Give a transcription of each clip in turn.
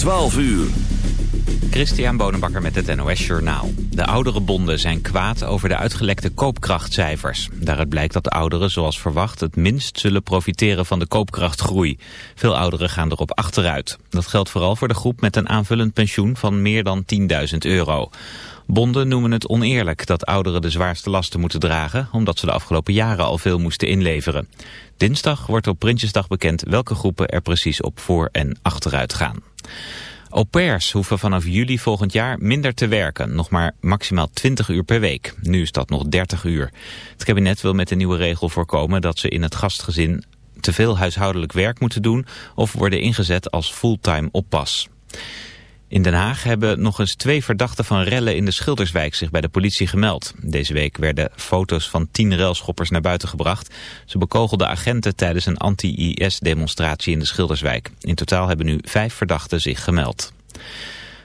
12 uur. Christian Bonenbakker met het NOS Journaal. De oudere bonden zijn kwaad over de uitgelekte koopkrachtcijfers. Daaruit blijkt dat de ouderen zoals verwacht het minst zullen profiteren van de koopkrachtgroei. Veel ouderen gaan erop achteruit. Dat geldt vooral voor de groep met een aanvullend pensioen van meer dan 10.000 euro. Bonden noemen het oneerlijk dat ouderen de zwaarste lasten moeten dragen... omdat ze de afgelopen jaren al veel moesten inleveren. Dinsdag wordt op Prinsjesdag bekend welke groepen er precies op voor- en achteruit gaan. Au pairs hoeven vanaf juli volgend jaar minder te werken, nog maar maximaal 20 uur per week. Nu is dat nog 30 uur. Het kabinet wil met de nieuwe regel voorkomen dat ze in het gastgezin te veel huishoudelijk werk moeten doen of worden ingezet als fulltime oppas. In Den Haag hebben nog eens twee verdachten van rellen in de Schilderswijk zich bij de politie gemeld. Deze week werden foto's van tien relschoppers naar buiten gebracht. Ze bekogelden agenten tijdens een anti-IS-demonstratie in de Schilderswijk. In totaal hebben nu vijf verdachten zich gemeld.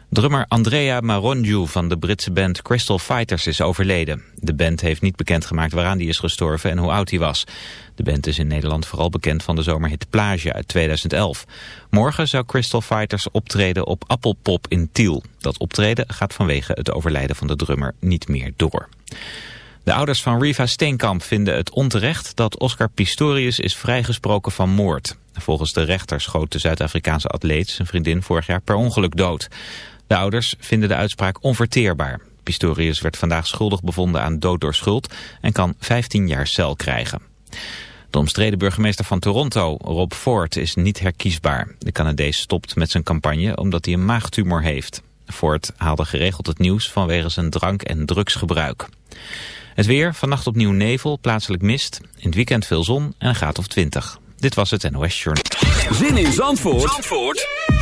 Drummer Andrea Maronju van de Britse band Crystal Fighters is overleden. De band heeft niet bekendgemaakt waaraan hij is gestorven en hoe oud hij was. De band is in Nederland vooral bekend van de zomerhit Plage uit 2011. Morgen zou Crystal Fighters optreden op Appelpop in Tiel. Dat optreden gaat vanwege het overlijden van de drummer niet meer door. De ouders van Riva Steenkamp vinden het onterecht dat Oscar Pistorius is vrijgesproken van moord. Volgens de rechter schoot de Zuid-Afrikaanse atleet zijn vriendin vorig jaar per ongeluk dood. De ouders vinden de uitspraak onverteerbaar. Pistorius werd vandaag schuldig bevonden aan dood door schuld en kan 15 jaar cel krijgen. De omstreden burgemeester van Toronto, Rob Ford, is niet herkiesbaar. De Canadees stopt met zijn campagne omdat hij een maagtumor heeft. Ford haalde geregeld het nieuws vanwege zijn drank- en drugsgebruik. Het weer, vannacht opnieuw nevel, plaatselijk mist. In het weekend veel zon en een graad of 20. Dit was het NOS Journal. Zin in Zandvoort, Zandvoort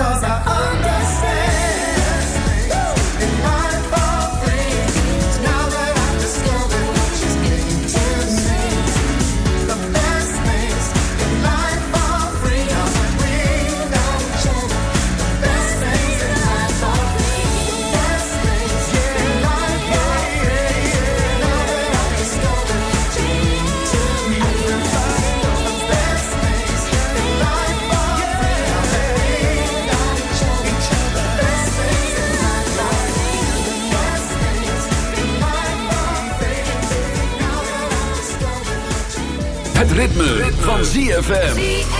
cause I ritme, van ZFM.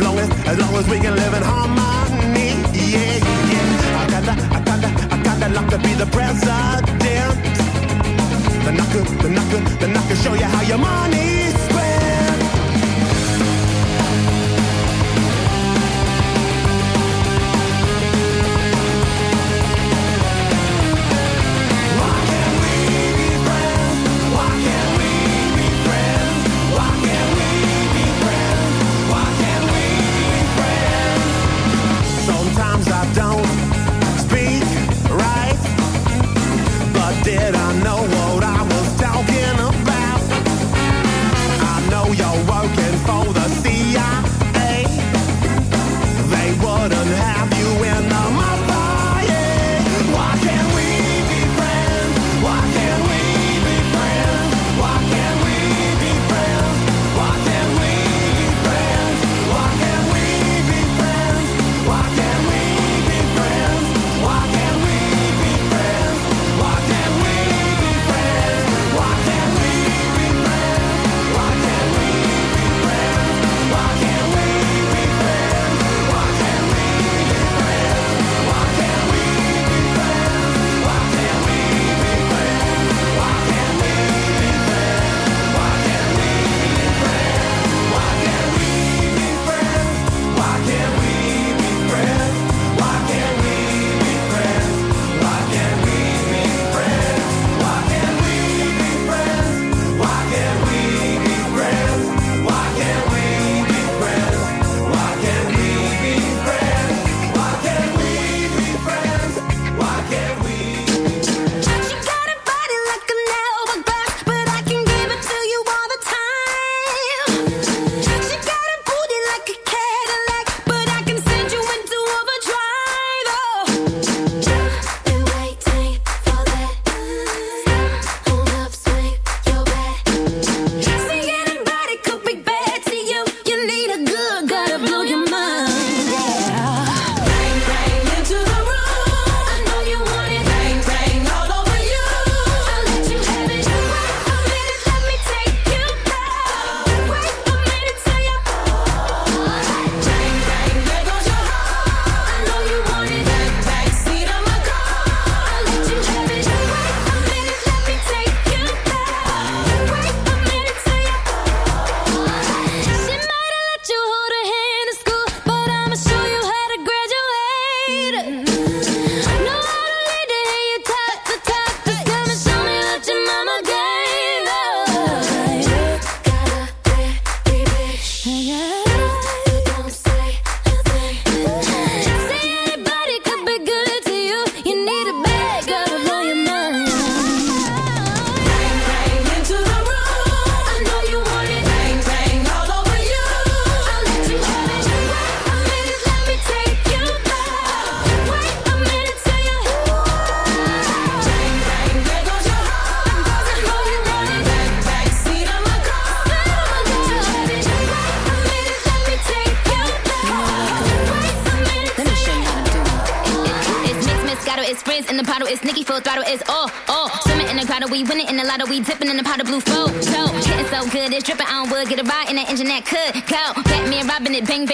long as, as long as we can live in harmony. Yeah, yeah. I kinda, I kinda, I kinda luck to be the president. Then I could, then I could, then I could show you how your money.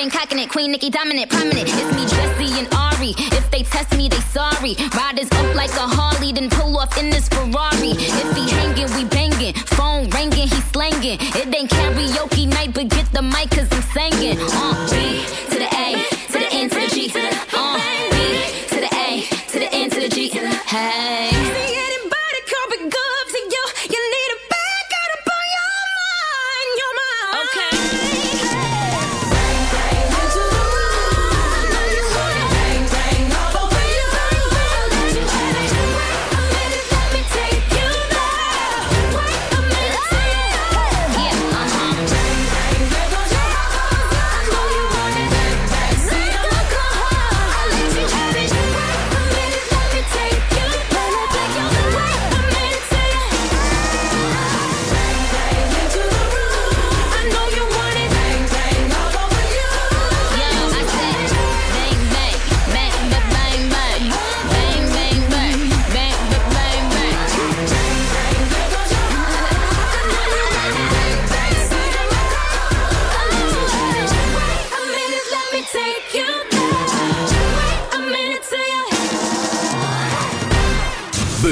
ain't cocking it. Queen Nikki dominant, prominent. It's me, Jesse, and Ari. If they test me, they sorry. Riders up like a Harley, then pull off in this Ferrari. If he hanging, we banging. Phone ringing, he slanging. It ain't karaoke night, but get the mic, cause I'm singing. Uh, B to the A, to the N to the G. Uh, B to the A, to the N to the G. Hey.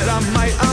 that I might.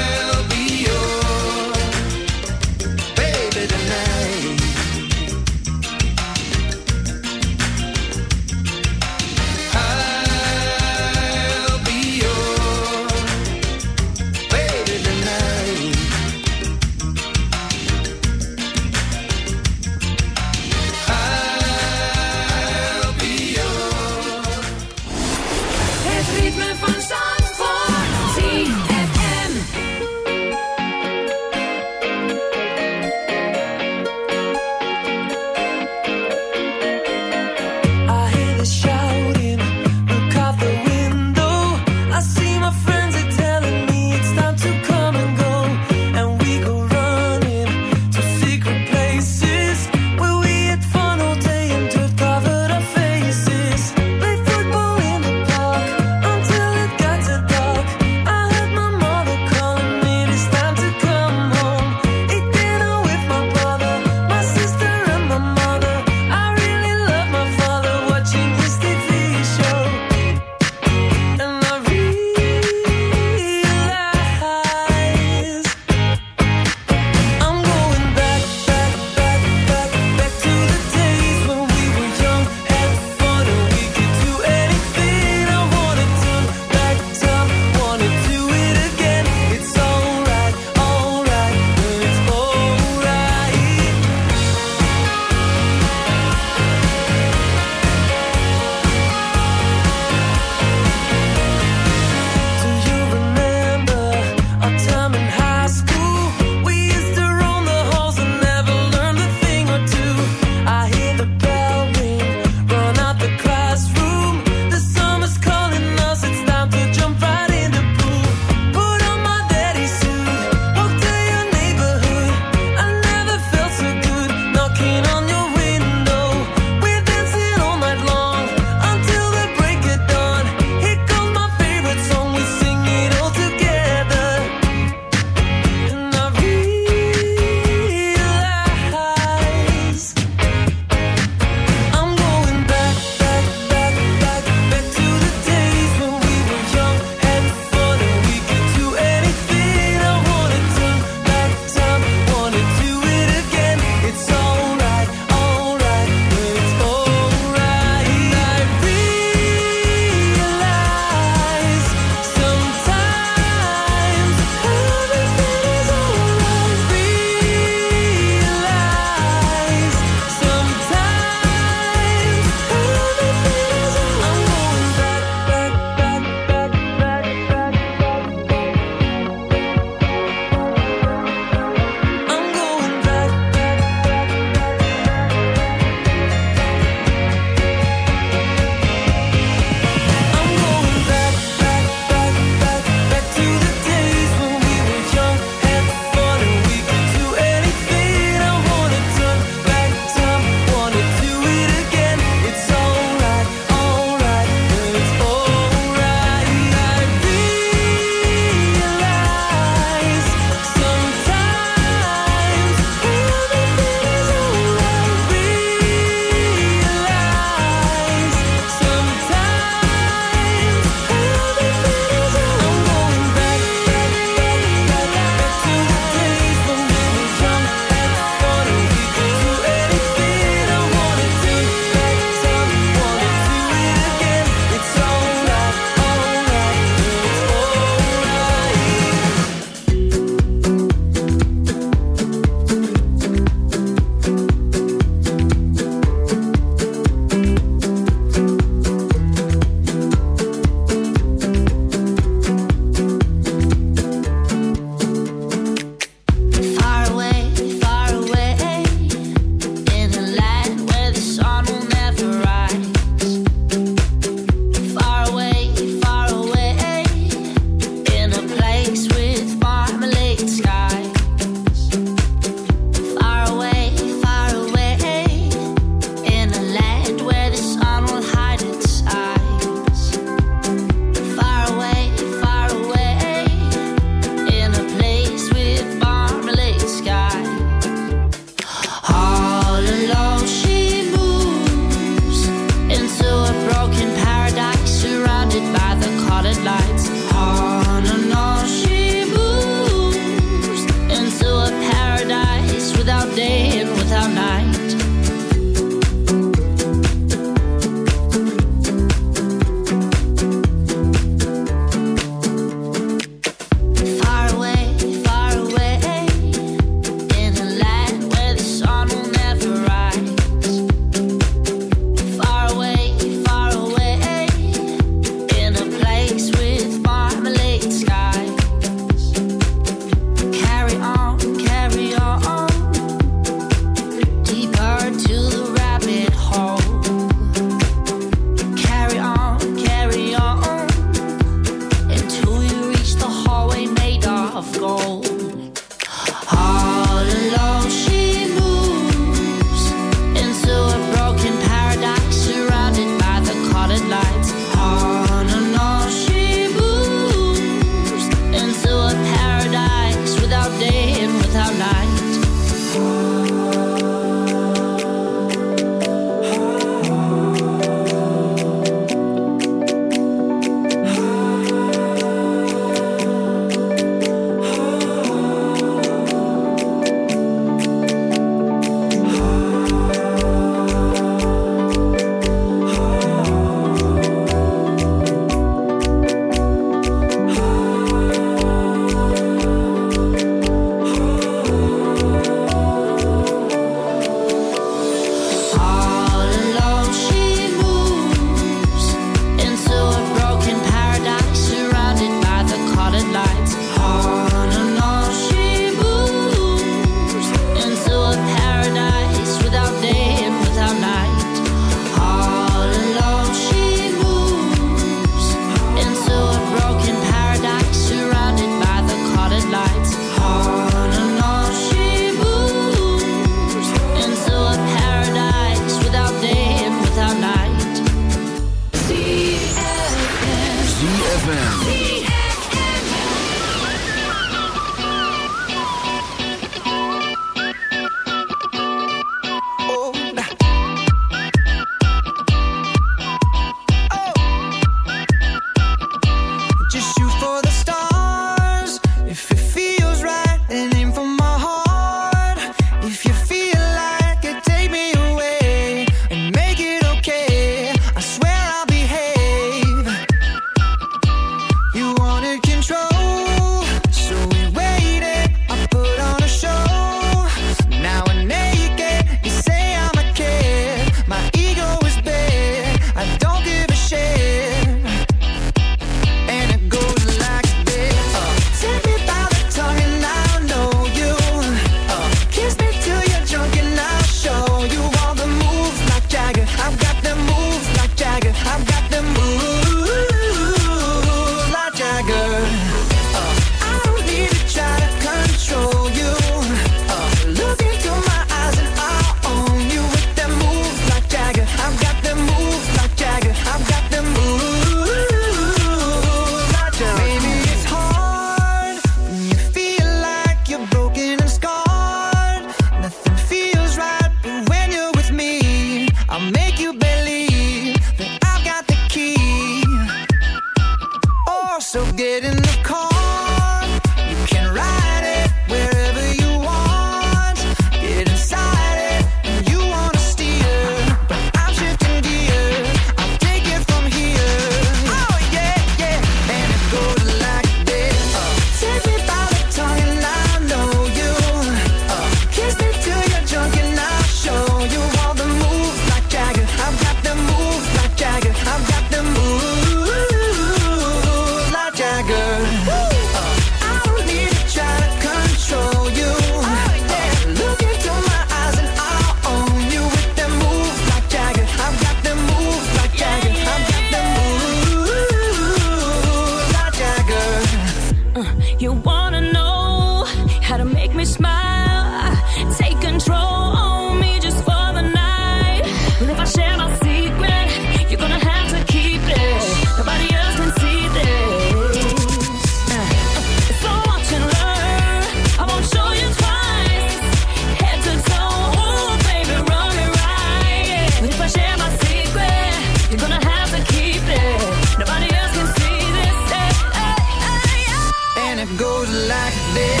goes like this.